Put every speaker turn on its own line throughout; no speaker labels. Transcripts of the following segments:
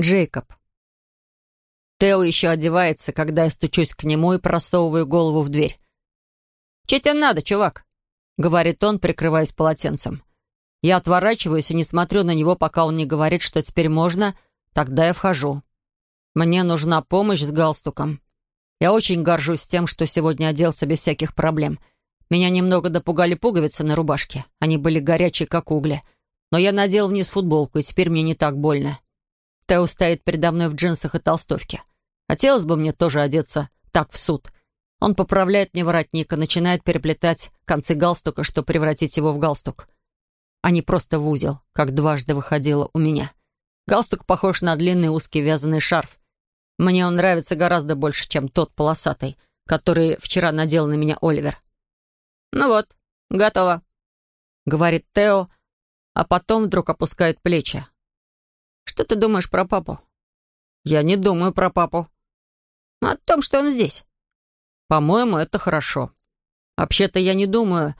Джейкоб. Тео еще одевается, когда я стучусь к нему и просовываю голову в дверь. «Че тебе надо, чувак?» — говорит он, прикрываясь полотенцем. Я отворачиваюсь и не смотрю на него, пока он не говорит, что теперь можно, тогда я вхожу. Мне нужна помощь с галстуком. Я очень горжусь тем, что сегодня оделся без всяких проблем. Меня немного допугали пуговицы на рубашке. Они были горячие, как угли. Но я надел вниз футболку, и теперь мне не так больно. Тео стоит передо мной в джинсах и толстовке. Хотелось бы мне тоже одеться так в суд — он поправляет мне воротник и начинает переплетать концы галстука, чтобы превратить его в галстук. А не просто в узел, как дважды выходило у меня. Галстук похож на длинный узкий вязаный шарф. Мне он нравится гораздо больше, чем тот полосатый, который вчера надел на меня Оливер. «Ну вот, готово», — говорит Тео, а потом вдруг опускает плечи. «Что ты думаешь про папу?» «Я не думаю про папу». «О том, что он здесь». По-моему, это хорошо. Вообще-то я не думаю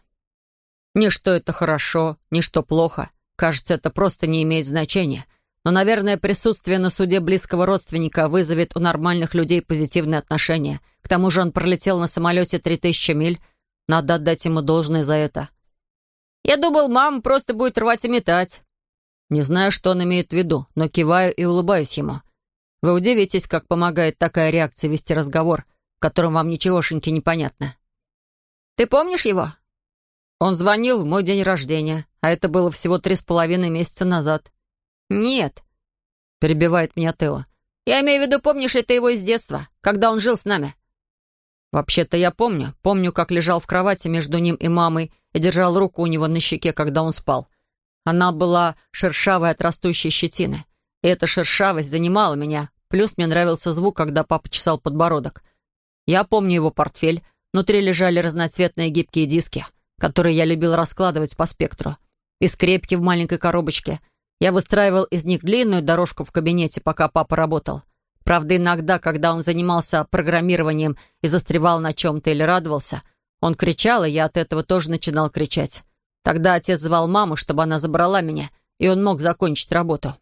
ни что это хорошо, ни что плохо. Кажется, это просто не имеет значения. Но, наверное, присутствие на суде близкого родственника вызовет у нормальных людей позитивные отношения. К тому же он пролетел на самолете 3000 миль. Надо отдать ему должное за это. Я думал, мама просто будет рвать и метать. Не знаю, что он имеет в виду, но киваю и улыбаюсь ему. Вы удивитесь, как помогает такая реакция вести разговор — в котором вам ничегошеньки не понятно. Ты помнишь его? Он звонил в мой день рождения, а это было всего три с половиной месяца назад. Нет, перебивает меня Тео. Я имею в виду, помнишь ли ты его из детства, когда он жил с нами? Вообще-то я помню. Помню, как лежал в кровати между ним и мамой и держал руку у него на щеке, когда он спал. Она была шершавой от растущей щетины. И эта шершавость занимала меня. Плюс мне нравился звук, когда папа чесал подбородок. Я помню его портфель. Внутри лежали разноцветные гибкие диски, которые я любил раскладывать по спектру. И скрепки в маленькой коробочке. Я выстраивал из них длинную дорожку в кабинете, пока папа работал. Правда, иногда, когда он занимался программированием и застревал на чем-то или радовался, он кричал, и я от этого тоже начинал кричать. Тогда отец звал маму, чтобы она забрала меня, и он мог закончить работу.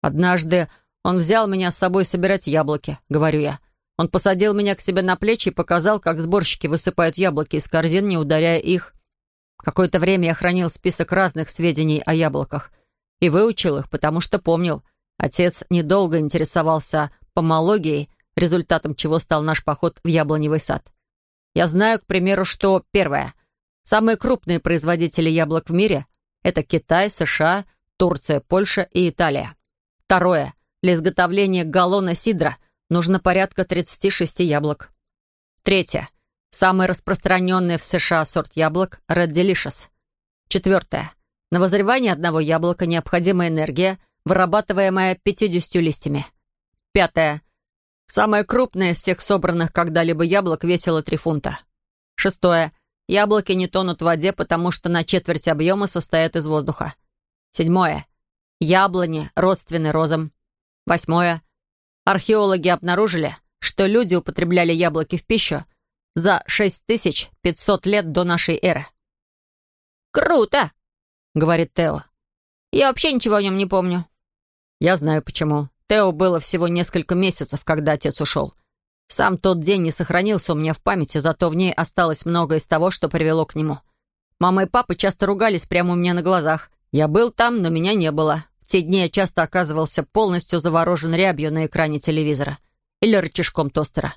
Однажды он взял меня с собой собирать яблоки, говорю я. Он посадил меня к себе на плечи и показал, как сборщики высыпают яблоки из корзин, не ударяя их. Какое-то время я хранил список разных сведений о яблоках и выучил их, потому что помнил. Отец недолго интересовался помологией, результатом чего стал наш поход в яблоневый сад. Я знаю, к примеру, что первое. Самые крупные производители яблок в мире — это Китай, США, Турция, Польша и Италия. Второе. Для изготовления галлона сидра — нужно порядка 36 яблок. Третье. Самый распространенный в США сорт яблок — Red Delicious. Четвертое. На возревание одного яблока необходима энергия, вырабатываемая 50 листьями. Пятое. Самое крупное из всех собранных когда-либо яблок весило 3 фунта. Шестое. Яблоки не тонут в воде, потому что на четверть объема состоят из воздуха. Седьмое. Яблони родственны розам. Восьмое. Археологи обнаружили, что люди употребляли яблоки в пищу за 6500 лет до нашей эры. «Круто!» — говорит Тео. «Я вообще ничего о нем не помню». «Я знаю, почему. Тео было всего несколько месяцев, когда отец ушел. Сам тот день не сохранился у меня в памяти, зато в ней осталось многое из того, что привело к нему. Мама и папа часто ругались прямо у меня на глазах. Я был там, но меня не было те дни я часто оказывался полностью заворожен рябью на экране телевизора или рычажком тостера.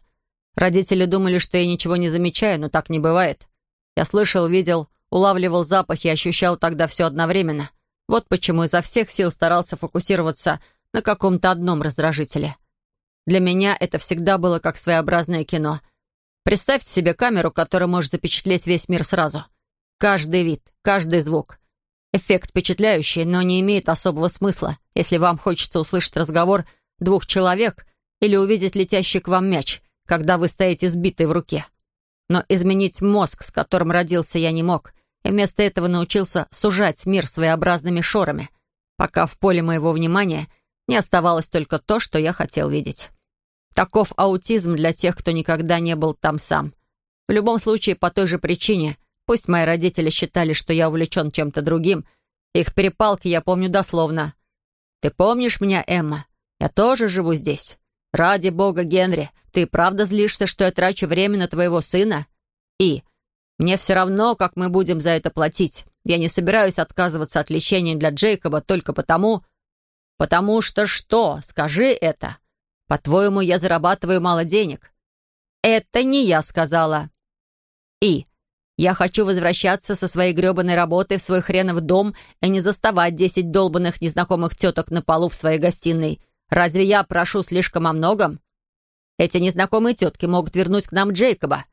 Родители думали, что я ничего не замечаю, но так не бывает. Я слышал, видел, улавливал запахи и ощущал тогда все одновременно. Вот почему изо всех сил старался фокусироваться на каком-то одном раздражителе. Для меня это всегда было как своеобразное кино. Представьте себе камеру, которая может запечатлеть весь мир сразу. Каждый вид, каждый звук. Эффект впечатляющий, но не имеет особого смысла, если вам хочется услышать разговор двух человек или увидеть летящий к вам мяч, когда вы стоите сбитый в руке. Но изменить мозг, с которым родился я не мог, и вместо этого научился сужать мир своеобразными шорами, пока в поле моего внимания не оставалось только то, что я хотел видеть. Таков аутизм для тех, кто никогда не был там сам. В любом случае, по той же причине — Пусть мои родители считали, что я увлечен чем-то другим, их перепалки я помню дословно. «Ты помнишь меня, Эмма? Я тоже живу здесь. Ради бога, Генри, ты правда злишься, что я трачу время на твоего сына? И мне все равно, как мы будем за это платить. Я не собираюсь отказываться от лечения для Джейкоба только потому... Потому что что? Скажи это. По-твоему, я зарабатываю мало денег? Это не я сказала. И я хочу возвращаться со своей гребаной работы в свой хренов дом и не заставать десять долбанных незнакомых теток на полу в своей гостиной. Разве я прошу слишком о многом? Эти незнакомые тетки могут вернуть к нам Джейкоба.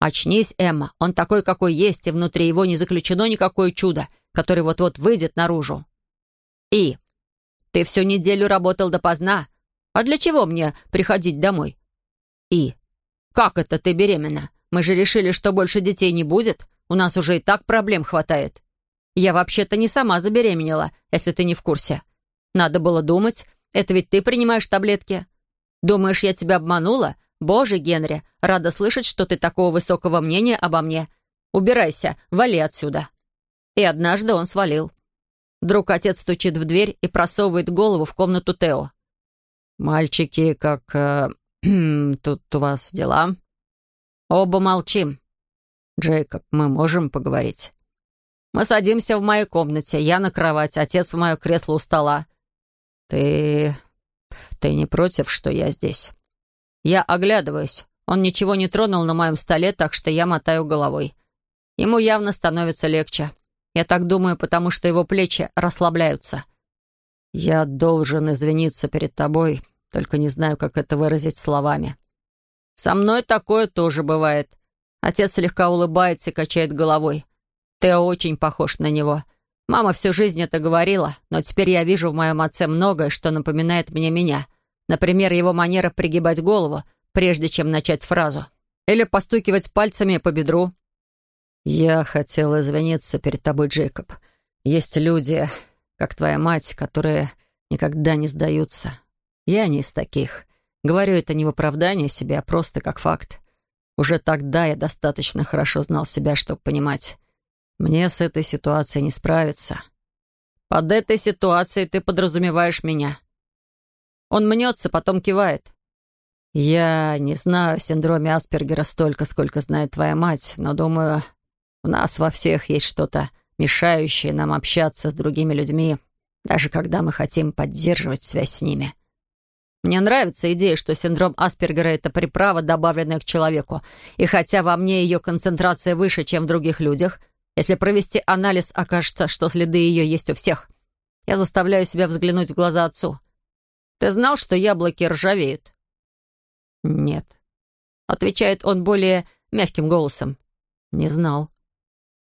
Очнись, Эмма, он такой, какой есть, и внутри его не заключено никакое чудо, которое вот-вот выйдет наружу. И ты всю неделю работал допоздна. А для чего мне приходить домой? И как это ты беременна? Мы же решили, что больше детей не будет. У нас уже и так проблем хватает. Я вообще-то не сама забеременела, если ты не в курсе. Надо было думать. Это ведь ты принимаешь таблетки. Думаешь, я тебя обманула? Боже, Генри, рада слышать, что ты такого высокого мнения обо мне. Убирайся, вали отсюда. И однажды он свалил. Вдруг отец стучит в дверь и просовывает голову в комнату Тео. «Мальчики, как э, тут у вас дела?» Оба молчим. Джейкоб, мы можем поговорить. Мы садимся в моей комнате, я на кровать, отец в мое кресло у стола. Ты... ты не против, что я здесь? Я оглядываюсь. Он ничего не тронул на моем столе, так что я мотаю головой. Ему явно становится легче. Я так думаю, потому что его плечи расслабляются. Я должен извиниться перед тобой, только не знаю, как это выразить словами. Со мной такое тоже бывает. Отец слегка улыбается и качает головой. Тео очень похож на него. Мама всю жизнь это говорила, но теперь я вижу в моем отце многое, что напоминает мне меня. Например, его манера пригибать голову, прежде чем начать фразу. Или постукивать пальцами по бедру. «Я хотел извиниться перед тобой, Джейкоб. Есть люди, как твоя мать, которые никогда не сдаются. Я не из таких. Говорю это не в оправдание себя, а просто как факт. Уже тогда я достаточно хорошо знал себя, чтобы понимать. Мне с этой ситуацией не справиться. Под этой ситуацией ты подразумеваешь меня. Он мнется, потом кивает. Я не знаю о синдроме Аспергера столько, сколько знает твоя мать, но думаю, у нас во всех есть что-то, мешающее нам общаться с другими людьми, даже когда мы хотим поддерживать связь с ними. Мне нравится идея, что синдром Аспергера — это приправа, добавленная к человеку. И хотя во мне ее концентрация выше, чем в других людях, если провести анализ, окажется, что следы ее есть у всех. Я заставляю себя взглянуть в глаза отцу. «Ты знал, что яблоки ржавеют?» «Нет», — отвечает он более мягким голосом. «Не знал».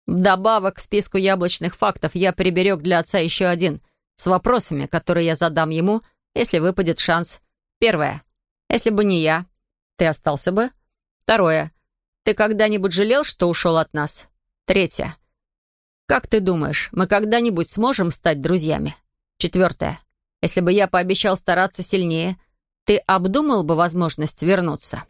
Вдобавок к списку яблочных фактов я приберег для отца еще один, с вопросами, которые я задам ему — если выпадет шанс. Первое. Если бы не я, ты остался бы. Второе. Ты когда-нибудь жалел, что ушел от нас? Третье. Как ты думаешь, мы когда-нибудь сможем стать друзьями? Четвертое. Если бы я пообещал стараться сильнее, ты обдумал бы возможность вернуться?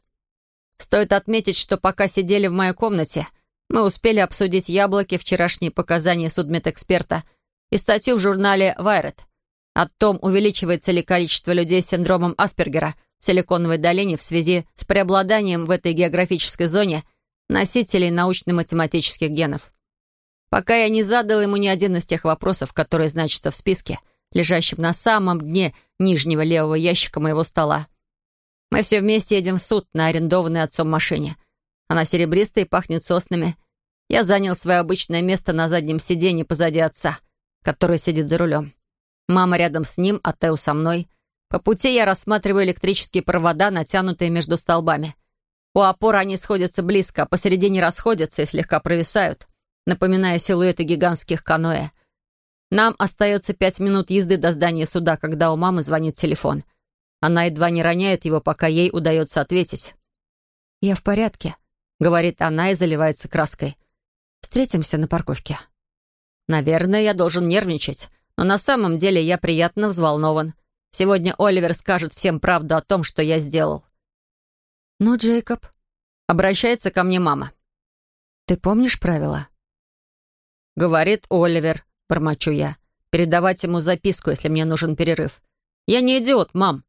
Стоит отметить, что пока сидели в моей комнате, мы успели обсудить яблоки, вчерашние показания судмедэксперта и статью в журнале «Вайрет», о том, увеличивается ли количество людей с синдромом Аспергера в Силиконовой долине в связи с преобладанием в этой географической зоне носителей научно-математических генов. Пока я не задал ему ни один из тех вопросов, которые значатся в списке, лежащем на самом дне нижнего левого ящика моего стола. Мы все вместе едем в суд на арендованной отцом машине. Она серебристая и пахнет соснами. Я занял свое обычное место на заднем сиденье позади отца, который сидит за рулем. Мама рядом с ним, а Тео со мной. По пути я рассматриваю электрические провода, натянутые между столбами. У опор они сходятся близко, а посередине расходятся и слегка провисают, напоминая силуэты гигантских каноэ. Нам остается пять минут езды до здания суда, когда у мамы звонит телефон. Она едва не роняет его, пока ей удается ответить. «Я в порядке», — говорит она и заливается краской. «Встретимся на парковке». «Наверное, я должен нервничать». Но на самом деле я приятно взволнован. Сегодня Оливер скажет всем правду о том, что я сделал. «Ну, Джейкоб», — обращается ко мне мама. «Ты помнишь правила?» «Говорит Оливер», — бормочу я. «Передавать ему записку, если мне нужен перерыв. Я не идиот, мам.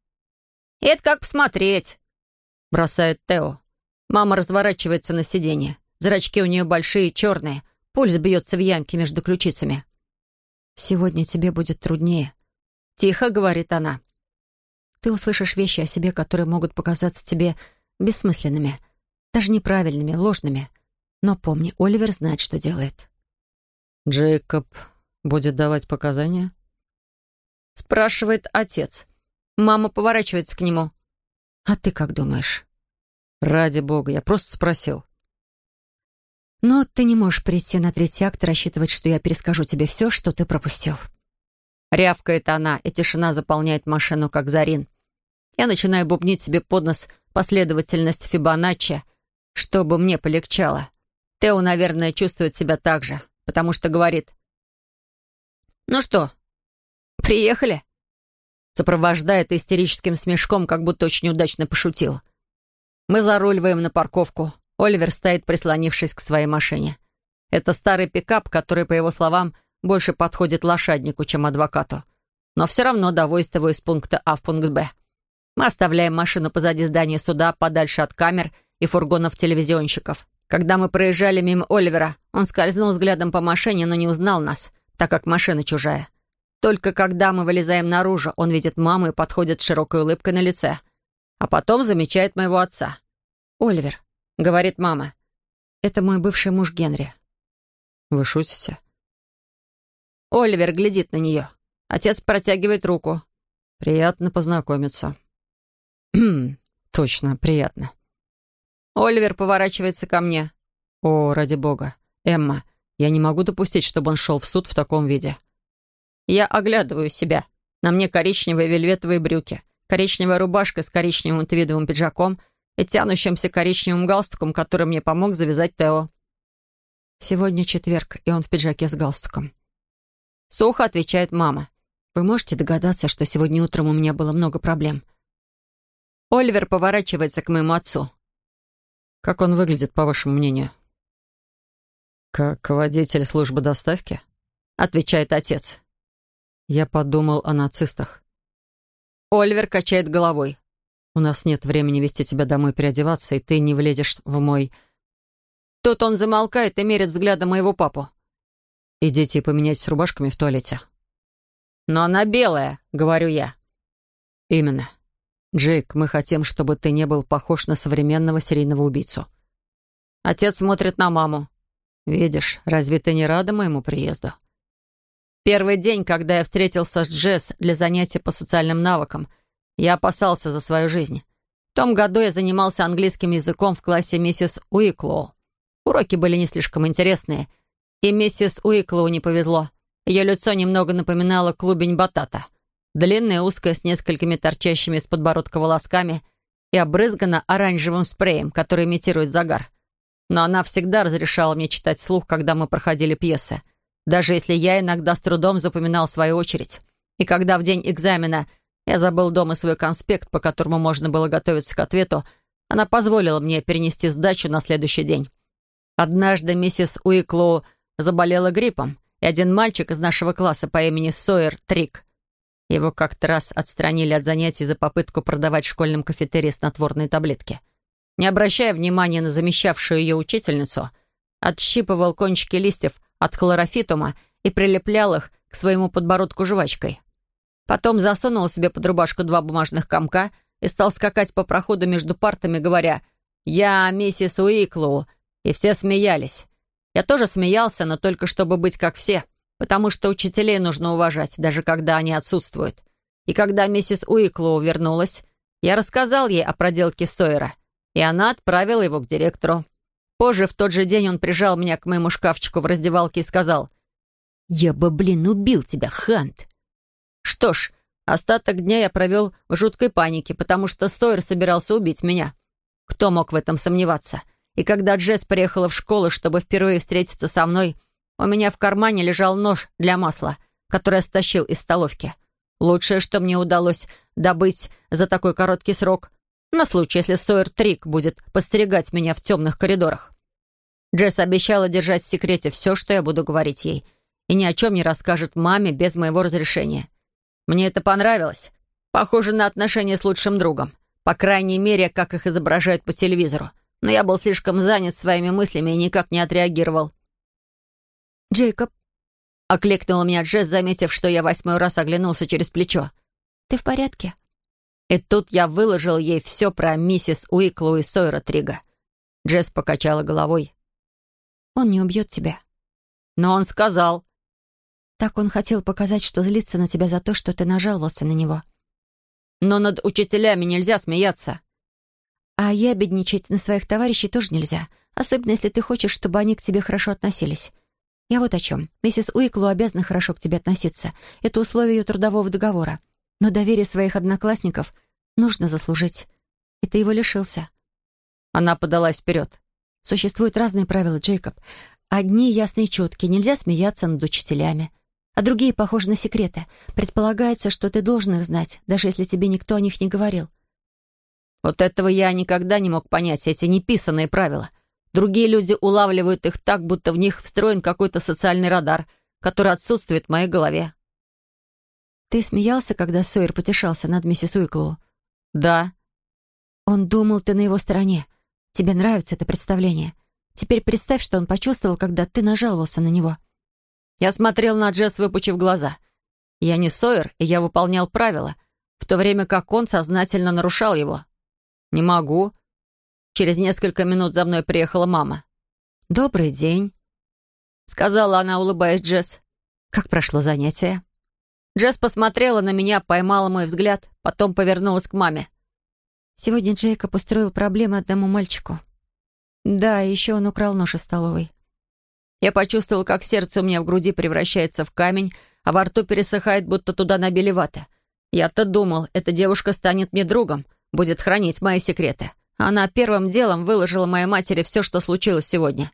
«Это как посмотреть», — бросает Тео. Мама разворачивается на сиденье. Зрачки у нее большие, черные. Пульс бьется в ямке между ключицами. «Сегодня тебе будет труднее», — тихо говорит она. «Ты услышишь вещи о себе, которые могут показаться тебе бессмысленными, даже неправильными, ложными. Но помни, Оливер знает, что делает».
«Джейкоб будет давать показания?»
Спрашивает отец. Мама поворачивается к нему. «А ты как думаешь?»
«Ради бога, я просто спросил».
«Но ты не можешь прийти на третий акт и рассчитывать, что я перескажу тебе все, что ты пропустил». Рявкает она, и тишина заполняет машину, как зарин. Я начинаю бубнить себе под нос последовательность Фибоначчи, чтобы мне полегчало. Тео, наверное, чувствует себя так же, потому что говорит «Ну что, приехали?» Сопровождает истерическим смешком, как будто очень удачно пошутил. Мы заруливаем на парковку. Оливер стоит, прислонившись к своей машине. Это старый пикап, который, по его словам, больше подходит лошаднику, чем адвокату. Но все равно довозит его из пункта А в пункт Б. Мы оставляем машину позади здания суда, подальше от камер и фургонов телевизионщиков. Когда мы проезжали мимо Оливера, он скользнул взглядом по машине, но не узнал нас, так как машина чужая. Только когда мы вылезаем наружу, он видит маму и подходит с широкой улыбкой на лице. А потом замечает моего отца. «Оливер», — говорит мама, — «это мой бывший муж Генри».
«Вы шутите?»
Оливер глядит на нее. Отец протягивает руку.
«Приятно познакомиться». «Точно, приятно».
Оливер поворачивается ко мне.
«О, ради бога. Эмма, я не могу допустить, чтобы он шел в суд в таком виде.
Я оглядываю себя. На мне коричневые вельветовые брюки, коричневая рубашка с коричневым твидовым пиджаком и тянущимся коричневым галстуком, который мне помог завязать Тео. Сегодня четверг, и он в пиджаке с галстуком. Сухо отвечает мама. Вы можете догадаться, что сегодня утром у меня было много проблем. Оливер поворачивается к моему отцу.
Как он выглядит, по вашему мнению? Как водитель службы доставки?
Отвечает отец.
Я подумал о нацистах.
Оливер качает головой.
У нас нет времени вести тебя домой переодеваться, и ты не влезешь в мой...
Тут он замолкает и мерит взглядом моего папу.
Идите и поменяйтесь рубашками в туалете.
Но она белая, говорю я.
Именно. Джейк, мы хотим, чтобы ты не был похож на современного серийного убийцу.
Отец смотрит на маму.
Видишь, разве ты не рада моему приезду?
Первый день, когда я встретился с Джесс для занятия по социальным навыкам, я опасался за свою жизнь. В том году я занимался английским языком в классе миссис Уиклоу. Уроки были не слишком интересные, и миссис Уиклоу не повезло. Ее лицо немного напоминало клубень батата. Длинное, узкое, с несколькими торчащими с подбородка волосками и обрызгано оранжевым спреем, который имитирует загар. Но она всегда разрешала мне читать слух, когда мы проходили пьесы — даже если я иногда с трудом запоминал свою очередь. И когда в день экзамена я забыл дома свой конспект, по которому можно было готовиться к ответу, она позволила мне перенести сдачу на следующий день. Однажды миссис Уиклоу заболела гриппом, и один мальчик из нашего класса по имени Сойер Трик. Его как-то раз отстранили от занятий за попытку продавать в школьном кафетерии снотворные таблетки. Не обращая внимания на замещавшую ее учительницу, отщипывал кончики листьев от хлорофитума и прилеплял их к своему подбородку жвачкой. Потом засунул себе под рубашку два бумажных комка и стал скакать по проходу между партами, говоря «Я миссис Уиклоу», и все смеялись. Я тоже смеялся, но только чтобы быть как все, потому что учителей нужно уважать, даже когда они отсутствуют. И когда миссис Уиклоу вернулась, я рассказал ей о проделке Сойера, и она отправила его к директору. Позже, в тот же день, он прижал меня к моему шкафчику в раздевалке и сказал, «Я бы, блин, убил тебя, Хант!» Что ж, остаток дня я провел в жуткой панике, потому что Стойер собирался убить меня. Кто мог в этом сомневаться? И когда Джесс приехала в школу, чтобы впервые встретиться со мной, у меня в кармане лежал нож для масла, который я стащил из столовки. Лучшее, что мне удалось добыть за такой короткий срок, на случай, если Сойер Трик будет подстерегать меня в темных коридорах. Джесс обещала держать в секрете все, что я буду говорить ей, и ни о чем не расскажет маме без моего разрешения. Мне это понравилось, Похоже на отношения с лучшим другом. По крайней мере, как их изображают по телевизору. Но я был слишком занят своими мыслями и никак не отреагировал.
«Джейкоб», —
окликнула меня Джесс, заметив, что я восьмой раз оглянулся через плечо.
«Ты в порядке?»
И тут я выложил ей все про миссис Уиклу и Сойера Трига. Джесс покачала головой.
«Он не убьет тебя».
«Но он сказал...»
«Так он хотел показать, что злится на тебя за то, что ты нажаловался на него».
«Но над учителями нельзя смеяться».
«А ябедничать на своих товарищей тоже нельзя, особенно если ты хочешь, чтобы они к тебе хорошо относились. Я вот о чем. Миссис Уиклу обязана хорошо к тебе относиться. Это условие ее трудового договора. Но доверие своих одноклассников нужно заслужить. И ты его лишился.
Она подалась вперед.
Существуют разные правила, Джейкоб. Одни ясные и четкие, нельзя смеяться над учителями. А другие похожи на секреты. Предполагается, что ты должен их знать, даже если тебе никто о них не говорил.
Вот этого я никогда не мог понять, эти неписанные правила. Другие люди улавливают их так, будто в них встроен какой-то социальный радар, который отсутствует в моей голове.
Ты смеялся, когда Сойер потешался над миссис Уиклоу?
Да.
Он думал, ты на его стороне. Тебе нравится это представление. Теперь представь, что он почувствовал, когда ты нажаловался на него.
Я смотрел на Джесс, выпучив глаза. Я не Сойер, и я выполнял правила, в то время как он сознательно нарушал его. Не могу. Через несколько минут за мной приехала мама.
«Добрый день», —
сказала она, улыбаясь Джесс.
«Как прошло занятие?»
Джесс посмотрела на меня, поймала мой взгляд, потом повернулась к маме.
«Сегодня Джейкоб устроил проблемы одному мальчику. Да, еще он украл нож из столовой».
Я почувствовал, как сердце у меня в груди превращается в камень, а во рту пересыхает, будто туда набили ваты. Я-то думал, эта девушка станет мне другом, будет хранить мои секреты. Она первым делом выложила моей матери все, что случилось сегодня.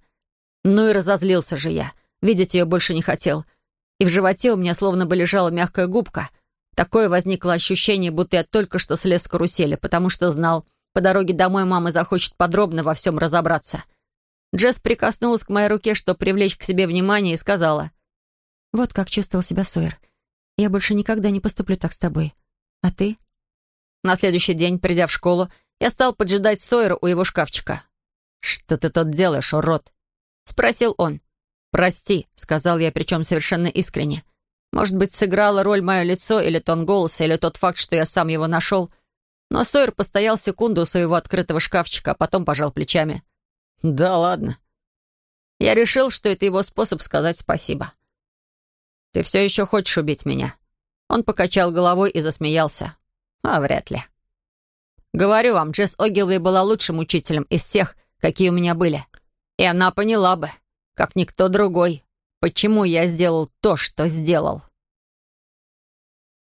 Ну и разозлился же я. Видеть ее больше не хотел — и в животе у меня словно бы лежала мягкая губка. Такое возникло ощущение, будто я только что слез с карусели, потому что знал, по дороге домой мама захочет подробно во всем разобраться. Джесс прикоснулась к моей руке, чтобы привлечь к себе внимание, и сказала.
«Вот как чувствовал себя Сойер. Я больше никогда не поступлю так с тобой. А ты?»
На следующий день, придя в школу, я стал поджидать Сойера у его шкафчика. «Что ты тут делаешь, урод?» — спросил он. «Прости», — сказал я, причем совершенно искренне. Может быть, сыграло роль мое лицо или тон голоса, или тот факт, что я сам его нашел. Но Сойер постоял секунду у своего открытого шкафчика, а потом пожал плечами. «Да ладно». Я решил, что это его способ сказать спасибо. «Ты все еще хочешь убить меня?» Он покачал головой и засмеялся. «А, вряд ли». «Говорю вам, Джесс Огилвей была лучшим учителем из всех, какие у меня были. И она поняла бы, как никто другой, почему я сделал то, что сделал.